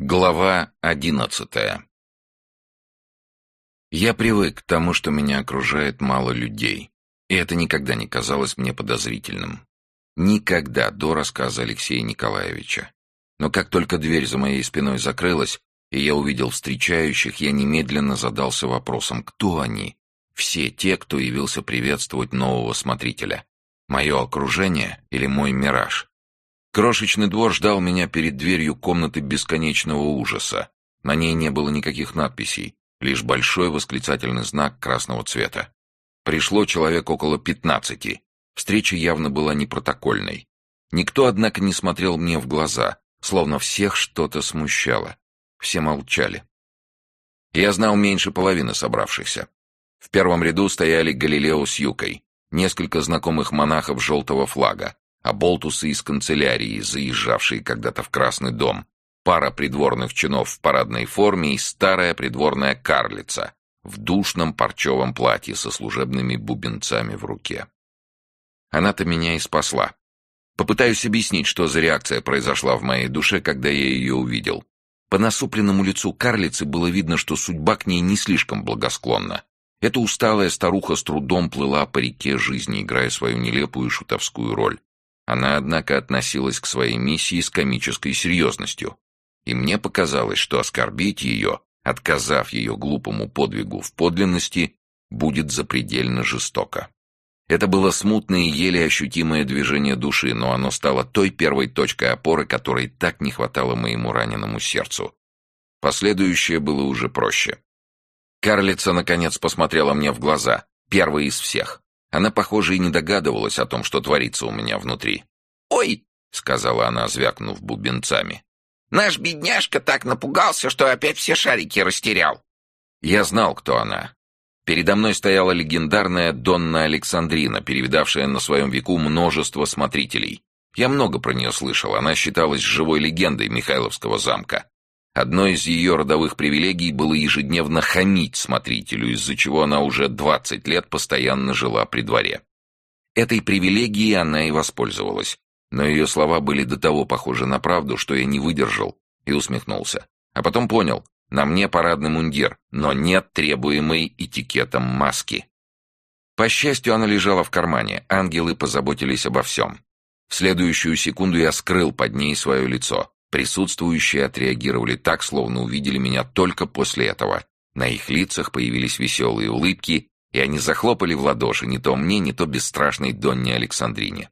Глава одиннадцатая Я привык к тому, что меня окружает мало людей, и это никогда не казалось мне подозрительным. Никогда до рассказа Алексея Николаевича. Но как только дверь за моей спиной закрылась, и я увидел встречающих, я немедленно задался вопросом, кто они? Все те, кто явился приветствовать нового смотрителя. Мое окружение или мой мираж? Крошечный двор ждал меня перед дверью комнаты бесконечного ужаса. На ней не было никаких надписей, лишь большой восклицательный знак красного цвета. Пришло человек около пятнадцати. Встреча явно была не протокольной. Никто, однако, не смотрел мне в глаза, словно всех что-то смущало. Все молчали. Я знал меньше половины собравшихся. В первом ряду стояли Галилео с Юкой, несколько знакомых монахов желтого флага, а болтусы из канцелярии, заезжавшие когда-то в Красный дом, пара придворных чинов в парадной форме и старая придворная карлица в душном парчевом платье со служебными бубенцами в руке. Она-то меня и спасла. Попытаюсь объяснить, что за реакция произошла в моей душе, когда я ее увидел. По насупленному лицу карлицы было видно, что судьба к ней не слишком благосклонна. Эта усталая старуха с трудом плыла по реке жизни, играя свою нелепую шутовскую роль. Она, однако, относилась к своей миссии с комической серьезностью. И мне показалось, что оскорбить ее, отказав ее глупому подвигу в подлинности, будет запредельно жестоко. Это было смутное и еле ощутимое движение души, но оно стало той первой точкой опоры, которой так не хватало моему раненому сердцу. Последующее было уже проще. Карлица, наконец, посмотрела мне в глаза, первой из всех. Она, похоже, и не догадывалась о том, что творится у меня внутри. «Ой!» — сказала она, звякнув бубенцами. «Наш бедняжка так напугался, что опять все шарики растерял». Я знал, кто она. Передо мной стояла легендарная Донна Александрина, перевидавшая на своем веку множество смотрителей. Я много про нее слышал, она считалась живой легендой Михайловского замка. Одной из ее родовых привилегий было ежедневно хамить смотрителю, из-за чего она уже 20 лет постоянно жила при дворе. Этой привилегией она и воспользовалась. Но ее слова были до того похожи на правду, что я не выдержал и усмехнулся. А потом понял, на мне парадный мундир, но нет требуемой этикетом маски. По счастью, она лежала в кармане, ангелы позаботились обо всем. В следующую секунду я скрыл под ней свое лицо. Присутствующие отреагировали так, словно увидели меня только после этого. На их лицах появились веселые улыбки, и они захлопали в ладоши не то мне, не то бесстрашной Донне Александрине.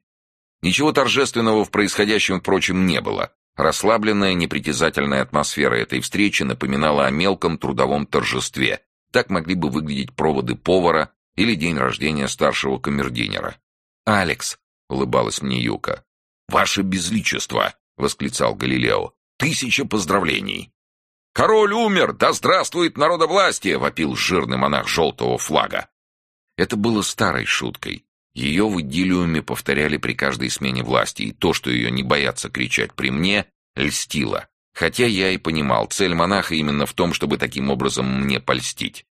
Ничего торжественного в происходящем, впрочем, не было. Расслабленная, непритязательная атмосфера этой встречи напоминала о мелком трудовом торжестве. Так могли бы выглядеть проводы повара или день рождения старшего камердинера. «Алекс», — улыбалась мне Юка. «Ваше безличество!» — восклицал Галилео. «Тысяча поздравлений!» «Король умер! Да здравствует народовластие!» — вопил жирный монах желтого флага. Это было старой шуткой. Ее в идиллиуме повторяли при каждой смене власти, и то, что ее не боятся кричать при мне, льстило. Хотя я и понимал, цель монаха именно в том, чтобы таким образом мне польстить.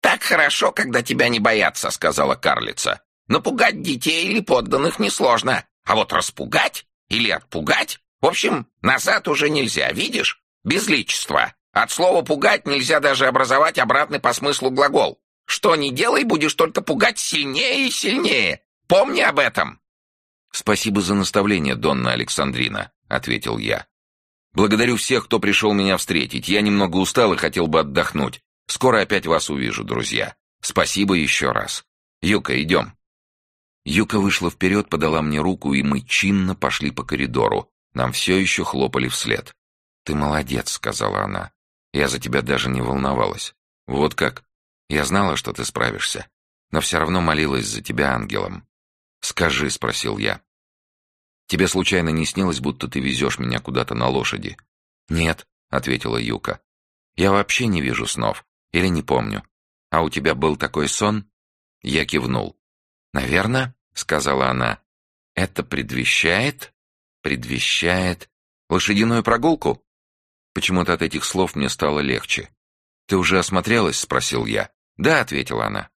«Так хорошо, когда тебя не боятся», — сказала карлица. «Напугать детей или подданных несложно, а вот распугать или отпугать в общем, назад уже нельзя, видишь? Безличество. От слова «пугать» нельзя даже образовать обратный по смыслу глагол. Что ни делай, будешь только пугать сильнее и сильнее. Помни об этом. «Спасибо за наставление, Донна Александрина», — ответил я. «Благодарю всех, кто пришел меня встретить. Я немного устал и хотел бы отдохнуть. Скоро опять вас увижу, друзья. Спасибо еще раз. Юка, идем». Юка вышла вперед, подала мне руку, и мы чинно пошли по коридору, нам все еще хлопали вслед. «Ты молодец», — сказала она. «Я за тебя даже не волновалась. Вот как? Я знала, что ты справишься, но все равно молилась за тебя ангелом». «Скажи», — спросил я. «Тебе случайно не снилось, будто ты везешь меня куда-то на лошади?» «Нет», — ответила Юка. «Я вообще не вижу снов. Или не помню. А у тебя был такой сон?» Я кивнул. «Наверное», — сказала она. «Это предвещает...» предвещает лошадиную прогулку? Почему-то от этих слов мне стало легче. «Ты уже осмотрелась?» — спросил я. «Да», — ответила она.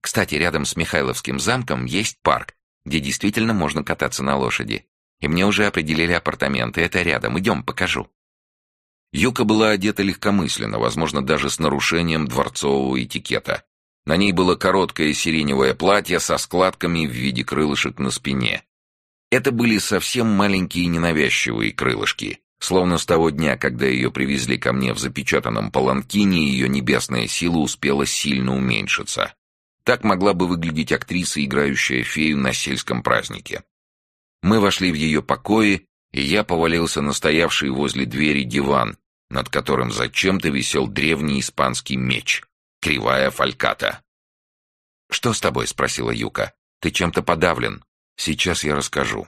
«Кстати, рядом с Михайловским замком есть парк, где действительно можно кататься на лошади. И мне уже определили апартаменты, это рядом. Идем, покажу». Юка была одета легкомысленно, возможно, даже с нарушением дворцового этикета. На ней было короткое сиреневое платье со складками в виде крылышек на спине. Это были совсем маленькие ненавязчивые крылышки. Словно с того дня, когда ее привезли ко мне в запечатанном паланкине, ее небесная сила успела сильно уменьшиться. Так могла бы выглядеть актриса, играющая фею на сельском празднике. Мы вошли в ее покои, и я повалился на стоявший возле двери диван, над которым зачем-то висел древний испанский меч, кривая фальката. «Что с тобой?» — спросила Юка. «Ты чем-то подавлен. Сейчас я расскажу».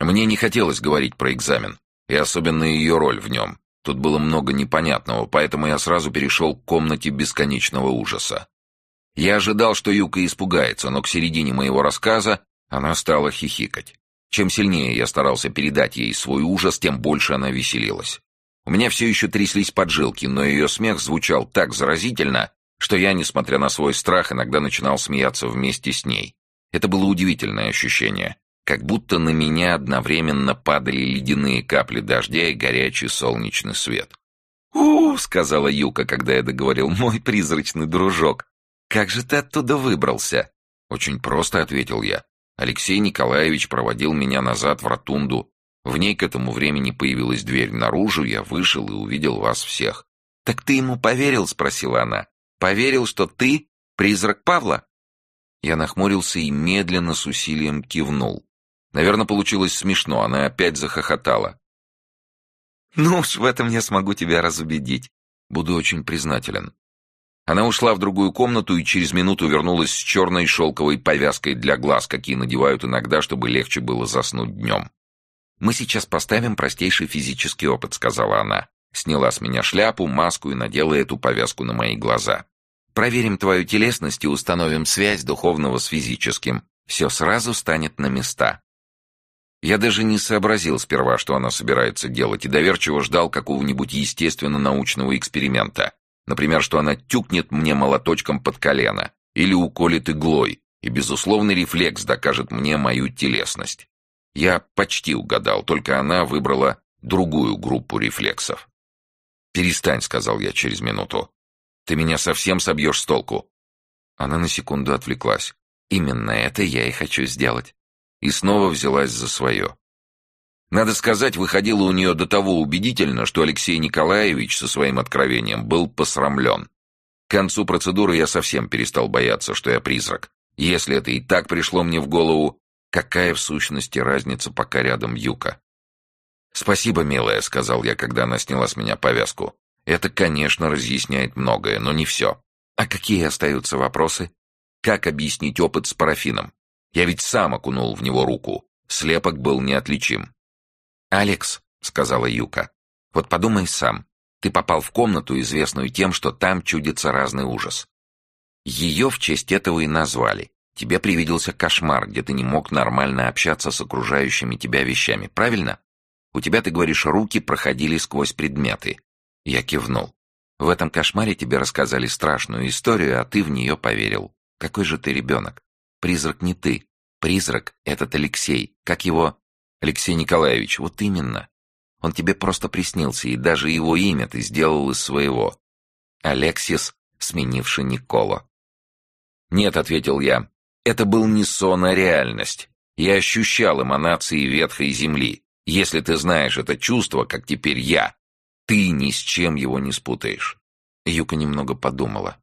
Мне не хотелось говорить про экзамен, и особенно ее роль в нем. Тут было много непонятного, поэтому я сразу перешел к комнате бесконечного ужаса. Я ожидал, что Юка испугается, но к середине моего рассказа она стала хихикать. Чем сильнее я старался передать ей свой ужас, тем больше она веселилась. У меня все еще тряслись поджилки, но ее смех звучал так заразительно, что я, несмотря на свой страх, иногда начинал смеяться вместе с ней. Это было удивительное ощущение, как будто на меня одновременно падали ледяные капли дождя и горячий солнечный свет. «У-у-у», сказала Юка, когда я договорил, мой призрачный дружок. «Как же ты оттуда выбрался?» «Очень просто», — ответил я. Алексей Николаевич проводил меня назад в ротунду. В ней к этому времени появилась дверь наружу, я вышел и увидел вас всех. «Так ты ему поверил?» — спросила она. «Поверил, что ты призрак Павла?» Я нахмурился и медленно с усилием кивнул. Наверное, получилось смешно, она опять захохотала. «Ну уж в этом я смогу тебя разубедить. Буду очень признателен. Она ушла в другую комнату и через минуту вернулась с черной шелковой повязкой для глаз, какие надевают иногда, чтобы легче было заснуть днем. «Мы сейчас поставим простейший физический опыт», — сказала она. Сняла с меня шляпу, маску и надела эту повязку на мои глаза. «Проверим твою телесность и установим связь духовного с физическим. Все сразу станет на места». Я даже не сообразил сперва, что она собирается делать, и доверчиво ждал какого-нибудь естественно-научного эксперимента. Например, что она тюкнет мне молоточком под колено или уколет иглой, и безусловный рефлекс докажет мне мою телесность. Я почти угадал, только она выбрала другую группу рефлексов. «Перестань», — сказал я через минуту. «Ты меня совсем собьешь с толку». Она на секунду отвлеклась. «Именно это я и хочу сделать». И снова взялась за свое. Надо сказать, выходило у нее до того убедительно, что Алексей Николаевич со своим откровением был посрамлен. К концу процедуры я совсем перестал бояться, что я призрак. Если это и так пришло мне в голову, какая в сущности разница, пока рядом Юка? «Спасибо, милая», — сказал я, когда она сняла с меня повязку. «Это, конечно, разъясняет многое, но не все. А какие остаются вопросы? Как объяснить опыт с парафином? Я ведь сам окунул в него руку. Слепок был неотличим. «Алекс», — сказала Юка, — «вот подумай сам. Ты попал в комнату, известную тем, что там чудится разный ужас. Ее в честь этого и назвали. Тебе привиделся кошмар, где ты не мог нормально общаться с окружающими тебя вещами, правильно? У тебя, ты говоришь, руки проходили сквозь предметы. Я кивнул. В этом кошмаре тебе рассказали страшную историю, а ты в нее поверил. Какой же ты ребенок? Призрак не ты. Призрак — этот Алексей. Как его? Алексей Николаевич, вот именно. Он тебе просто приснился, и даже его имя ты сделал из своего. Алексис, сменивший Никола. «Нет», — ответил я, — «это был не сон, а реальность. Я ощущал эманации ветхой земли. Если ты знаешь это чувство, как теперь я, ты ни с чем его не спутаешь». Юка немного подумала.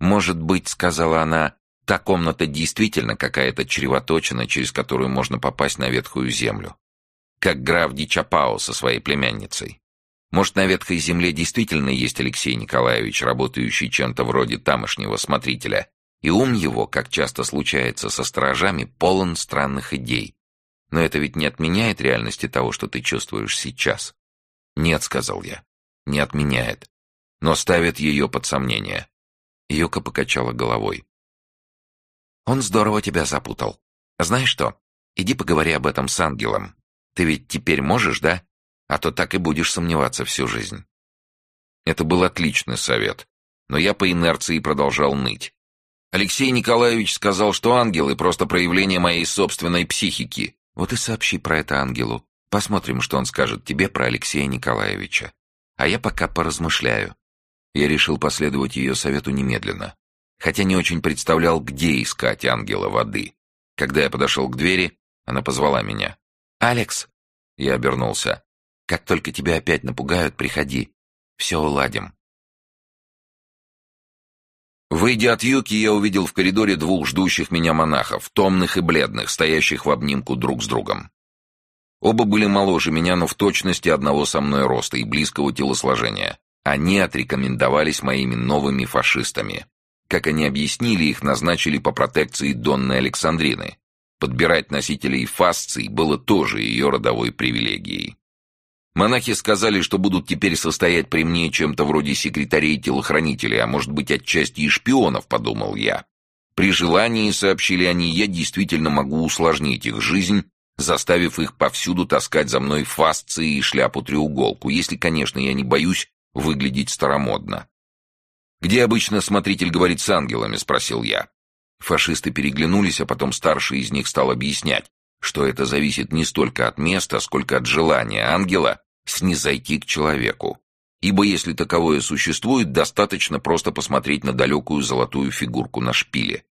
«Может быть, — сказала она, Та комната действительно какая-то чревоточина, через которую можно попасть на ветхую землю. Как граф Дичапао со своей племянницей. Может, на ветхой земле действительно есть Алексей Николаевич, работающий чем-то вроде тамошнего смотрителя, и ум его, как часто случается со сторожами, полон странных идей. Но это ведь не отменяет реальности того, что ты чувствуешь сейчас. «Нет», — сказал я, — «не отменяет, но ставит ее под сомнение». Йока покачала головой. Он здорово тебя запутал. Знаешь что, иди поговори об этом с ангелом. Ты ведь теперь можешь, да? А то так и будешь сомневаться всю жизнь. Это был отличный совет, но я по инерции продолжал ныть. Алексей Николаевич сказал, что ангелы — просто проявление моей собственной психики. Вот и сообщи про это ангелу. Посмотрим, что он скажет тебе про Алексея Николаевича. а я пока поразмышляю. Я решил последовать ее совету немедленно, хотя не очень представлял, где искать ангела воды. Когда я подошел к двери, она позвала меня. «Алекс!» Я обернулся. «Как только тебя опять напугают, приходи. Все уладим». Выйдя от юки, я увидел в коридоре двух ждущих меня монахов, томных и бледных, стоящих в обнимку друг с другом. Оба были моложе меня, но в точности одного со мной роста и близкого телосложения. Они отрекомендовались моими новыми фашистами. Как они объяснили, их назначили по протекции Донны Александрины. Подбирать носителей фасций было тоже ее родовой привилегией. Монахи сказали, что будут теперь состоять при мне чем-то вроде секретарей-телохранителей, а может быть, отчасти и шпионов, подумал я. При желании, сообщили они, я действительно могу усложнить их жизнь заставив их повсюду таскать за мной фасции и шляпу-треуголку, если, конечно, я не боюсь выглядеть старомодно. «Где обычно смотритель говорит с ангелами?» — спросил я. Фашисты переглянулись, а потом старший из них стал объяснять, что это зависит не столько от места, сколько от желания ангела снизойти к человеку. Ибо если таковое существует, достаточно просто посмотреть на далекую золотую фигурку на шпиле.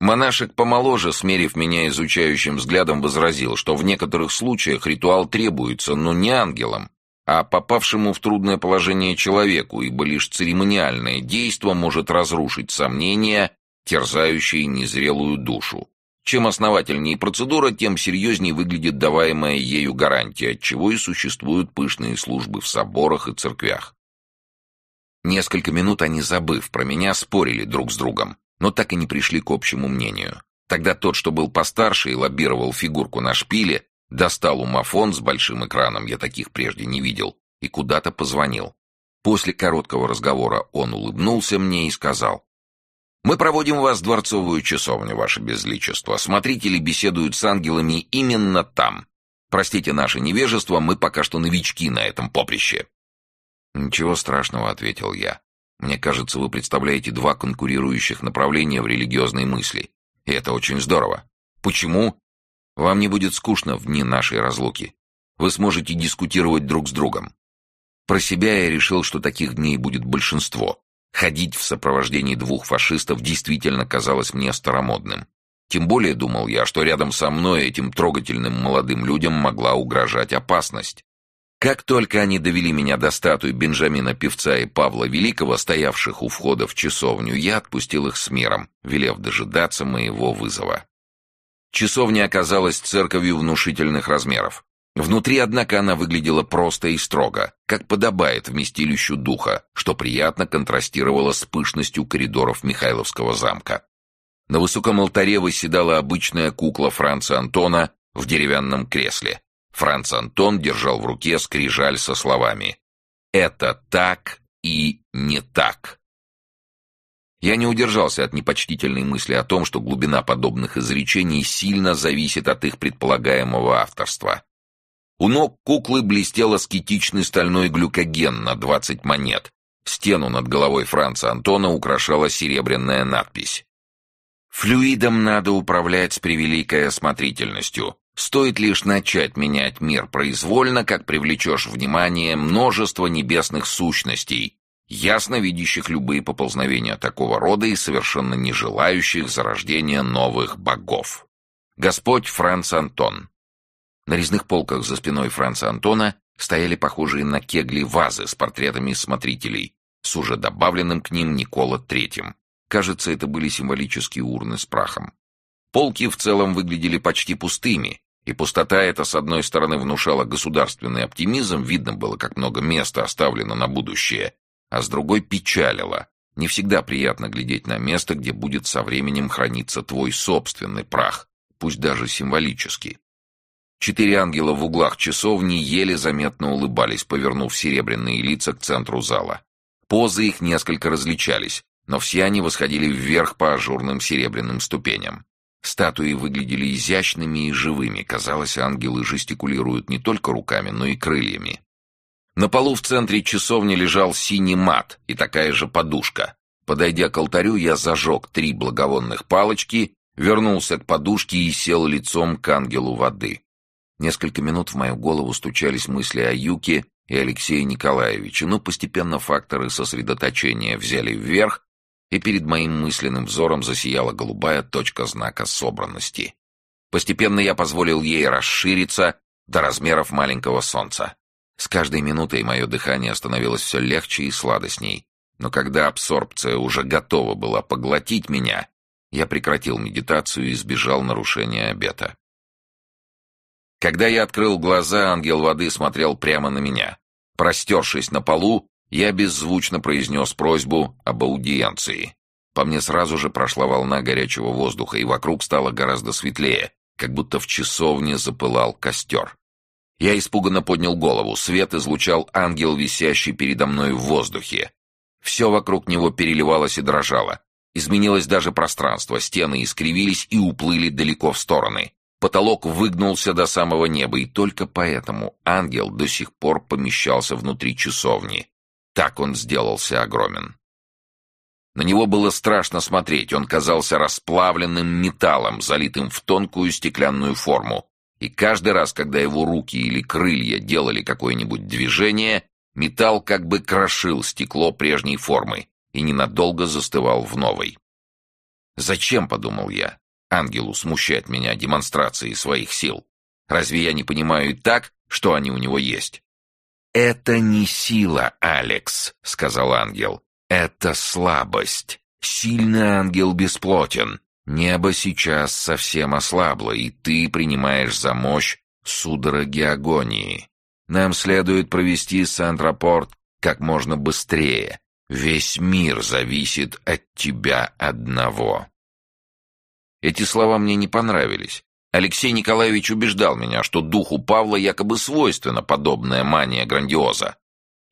Монашек помоложе, смерив меня изучающим взглядом, возразил, что в некоторых случаях ритуал требуется, но не ангелам, а попавшему в трудное положение человеку, ибо лишь церемониальное действо может разрушить сомнения, терзающие незрелую душу. Чем основательнее процедура, тем серьезнее выглядит даваемая ею гарантия, отчего и существуют пышные службы в соборах и церквях. Несколько минут они, забыв про меня, спорили друг с другом но так и не пришли к общему мнению. Тогда тот, что был постарше и лоббировал фигурку на шпиле, достал умафон с большим экраном, я таких прежде не видел, и куда-то позвонил. После короткого разговора он улыбнулся мне и сказал, «Мы проводим вас в дворцовую часовню, ваше безличество. Смотрители беседуют с ангелами именно там. Простите наше невежество, мы пока что новички на этом поприще». «Ничего страшного», — ответил я. Мне кажется, вы представляете два конкурирующих направления в религиозной мысли. И это очень здорово. Почему? Вам не будет скучно в дни нашей разлуки. Вы сможете дискутировать друг с другом. Про себя я решил, что таких дней будет большинство. Ходить в сопровождении двух фашистов действительно казалось мне старомодным. Тем более думал я, что рядом со мной этим трогательным молодым людям могла угрожать опасность. Как только они довели меня до статуи Бенджамина Певца и Павла Великого, стоявших у входа в часовню, я отпустил их с миром, велев дожидаться моего вызова. Часовня оказалась церковью внушительных размеров. Внутри, однако, она выглядела просто и строго, как подобает вместилищу духа, что приятно контрастировало с пышностью коридоров Михайловского замка. На высоком алтаре восседала обычная кукла Франца Антона в деревянном кресле, Франц Антон держал в руке скрижаль со словами «Это так и не так». Я не удержался от непочтительной мысли о том, что глубина подобных изречений сильно зависит от их предполагаемого авторства. У ног куклы блестел аскетичный стальной глюкоген на 20 монет. Стену над головой Франца Антона украшала серебряная надпись. «Флюидом надо управлять с превеликой осмотрительностью. Стоит лишь начать менять мир произвольно, как привлечешь внимание множество небесных сущностей, ясно видящих любые поползновения такого рода и совершенно не желающих зарождения новых богов. Господь Франц Антон. На резных полках за спиной Франца Антона стояли похожие на кегли вазы с портретами смотрителей, с уже добавленным к ним Никола Третьим. Кажется, это были символические урны с прахом. Полки в целом выглядели почти пустыми, и пустота эта, с одной стороны, внушала государственный оптимизм, видно было, как много места оставлено на будущее, а с другой печалила. Не всегда приятно глядеть на место, где будет со временем храниться твой собственный прах, пусть даже символический. Четыре ангела в углах часовни еле заметно улыбались, повернув серебряные лица к центру зала. Позы их несколько различались, но все они восходили вверх по ажурным серебряным ступеням. Статуи выглядели изящными и живыми. Казалось, ангелы жестикулируют не только руками, но и крыльями. На полу в центре часовни лежал синий мат и такая же подушка. Подойдя к алтарю, я зажег три благовонных палочки, вернулся к подушке и сел лицом к ангелу воды. Несколько минут в мою голову стучались мысли о Юке и Алексея Николаевича, но постепенно факторы сосредоточения взяли вверх, и перед моим мысленным взором засияла голубая точка знака собранности. Постепенно я позволил ей расшириться до размеров маленького солнца. С каждой минутой мое дыхание становилось все легче и сладостней, но когда абсорбция уже готова была поглотить меня, я прекратил медитацию и избежал нарушения обета. Когда я открыл глаза, ангел воды смотрел прямо на меня. Простершись на полу, я беззвучно произнес просьбу об аудиенции. По мне сразу же прошла волна горячего воздуха, и вокруг стало гораздо светлее, как будто в часовне запылал костер. Я испуганно поднял голову. Свет излучал ангел, висящий передо мной в воздухе. Все вокруг него переливалось и дрожало. Изменилось даже пространство, стены искривились и уплыли далеко в стороны. Потолок выгнулся до самого неба, и только поэтому ангел до сих пор помещался внутри часовни. Так он сделался огромен. На него было страшно смотреть, он казался расплавленным металлом, залитым в тонкую стеклянную форму. И каждый раз, когда его руки или крылья делали какое-нибудь движение, металл как бы крошил стекло прежней формы и ненадолго застывал в новой. «Зачем?» — подумал я. «Ангелу смущать меня демонстрацией своих сил. Разве я не понимаю и так, что они у него есть?» «Это не сила, Алекс», — сказал ангел. «Это слабость. Сильный ангел бесплотен. Небо сейчас совсем ослабло, и ты принимаешь за мощь судороги агонии. Нам следует провести Сантропорт как можно быстрее. Весь мир зависит от тебя одного». Эти слова мне не понравились. Алексей Николаевич убеждал меня, что духу Павла якобы свойственна подобная мания грандиоза.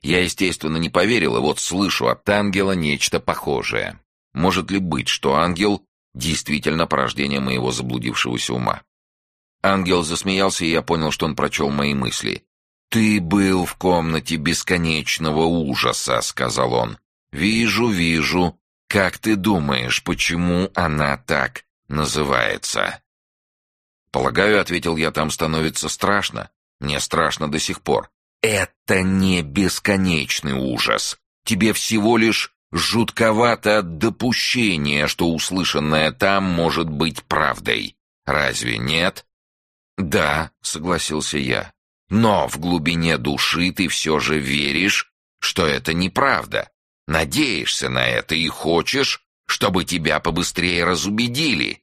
Я, естественно, не поверил, и вот слышу от ангела нечто похожее. Может ли быть, что ангел действительно порождение моего заблудившегося ума? Ангел засмеялся, и я понял, что он прочел мои мысли. «Ты был в комнате бесконечного ужаса», — сказал он. «Вижу, вижу. Как ты думаешь, почему она так называется?» «Полагаю, — ответил я, — там становится страшно. Мне страшно до сих пор. Это не бесконечный ужас. Тебе всего лишь жутковато от допущения, что услышанное там может быть правдой. Разве нет?» «Да», — согласился я. «Но в глубине души ты все же веришь, что это неправда. Надеешься на это и хочешь, чтобы тебя побыстрее разубедили».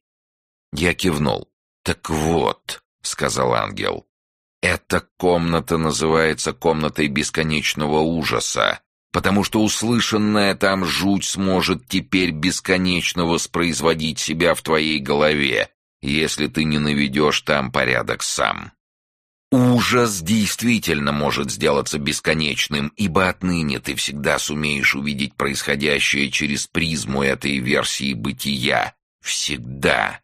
Я кивнул. «Так вот», — сказал ангел, — «эта комната называется комнатой бесконечного ужаса, потому что услышанная там жуть сможет теперь бесконечно воспроизводить себя в твоей голове, если ты не наведешь там порядок сам». Ужас действительно может сделаться бесконечным, ибо отныне ты всегда сумеешь увидеть происходящее через призму этой версии бытия. Всегда.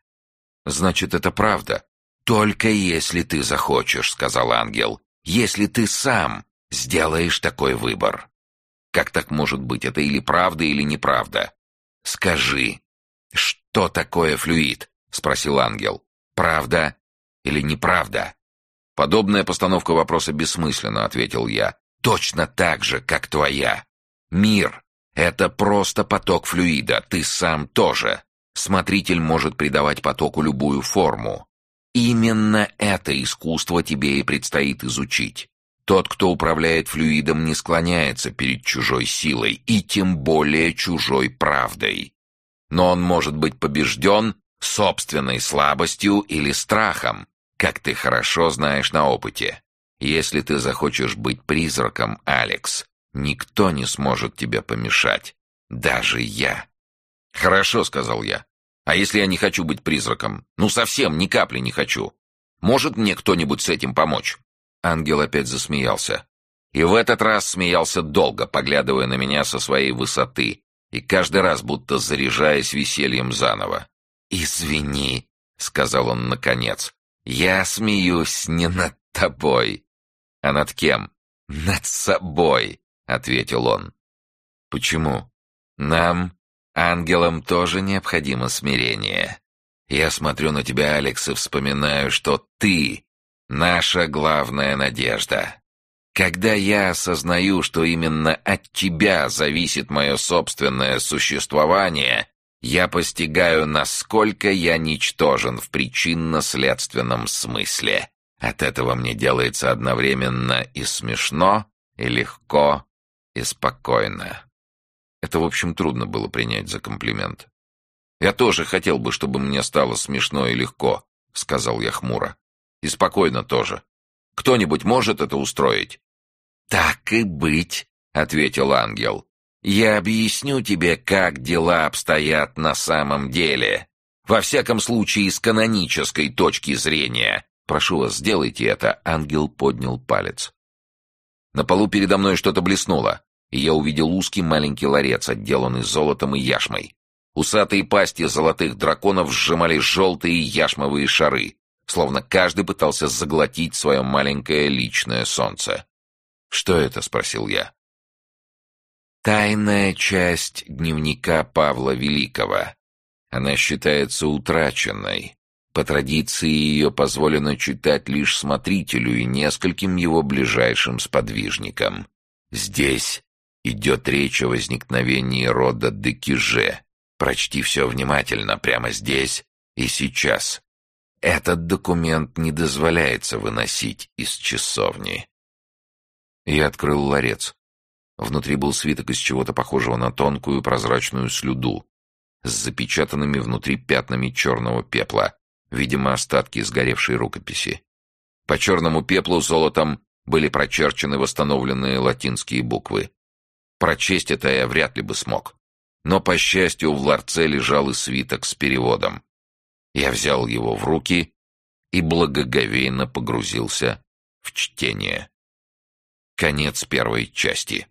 Значит, это правда. Только если ты захочешь, сказал ангел. Если ты сам сделаешь такой выбор. Как так может быть? Это или правда, или неправда? Скажи, что такое флюид? Спросил ангел. Правда или неправда? Подобная постановка вопроса бессмысленна, ответил я. Точно так же, как твоя. Мир — это просто поток флюида, ты сам тоже. Смотритель может придавать потоку любую форму. Именно это искусство тебе и предстоит изучить. Тот, кто управляет флюидом, не склоняется перед чужой силой и тем более чужой правдой. Но он может быть побежден собственной слабостью или страхом, как ты хорошо знаешь на опыте. Если ты захочешь быть призраком, Алекс, никто не сможет тебе помешать, даже я. «Хорошо», — сказал я. «А если я не хочу быть призраком? Ну, совсем ни капли не хочу. Может мне кто-нибудь с этим помочь?» Ангел опять засмеялся. И в этот раз смеялся долго, поглядывая на меня со своей высоты, и каждый раз будто заряжаясь весельем заново. «Извини», — сказал он наконец, — «я смеюсь не над тобой». «А над кем?» «Над собой», — ответил он. «Почему?» «Нам Ангелам тоже необходимо смирение. Я смотрю на тебя, Алекс, и вспоминаю, что ты — наша главная надежда. Когда я осознаю, что именно от тебя зависит мое собственное существование, я постигаю, насколько я ничтожен в причинно-следственном смысле. От этого мне делается одновременно и смешно, и легко, и спокойно. Это, в общем, трудно было принять за комплимент. «Я тоже хотел бы, чтобы мне стало смешно и легко», — сказал я хмуро. «И спокойно тоже. Кто-нибудь может это устроить?» «Так и быть», — ответил ангел. «Я объясню тебе, как дела обстоят на самом деле. Во всяком случае, с канонической точки зрения. Прошу вас, сделайте это». Ангел поднял палец. На полу передо мной что-то блеснуло, и я увидел узкий маленький ларец, отделанный золотом и яшмой. Усатые пасти золотых драконов сжимали желтые яшмовые шары, словно каждый пытался заглотить свое маленькое личное солнце. «Что это?» — спросил я. «Тайная часть дневника Павла Великого. Она считается утраченной. По традиции ее позволено читать лишь смотрителю и нескольким его ближайшим сподвижникам. Здесь идет речь о возникновении рода Декиже. Прочти все внимательно, прямо здесь и сейчас. Этот документ не дозволяется выносить из часовни. Я открыл ларец. Внутри был свиток из чего-то похожего на тонкую прозрачную слюду с запечатанными внутри пятнами черного пепла, видимо, остатки сгоревшей рукописи. По черному пеплу золотом были прочерчены восстановленные латинские буквы. Прочесть это я вряд ли бы смог. Но, по счастью, в ларце лежал и свиток с переводом. Я взял его в руки и благоговейно погрузился в чтение. Конец первой части.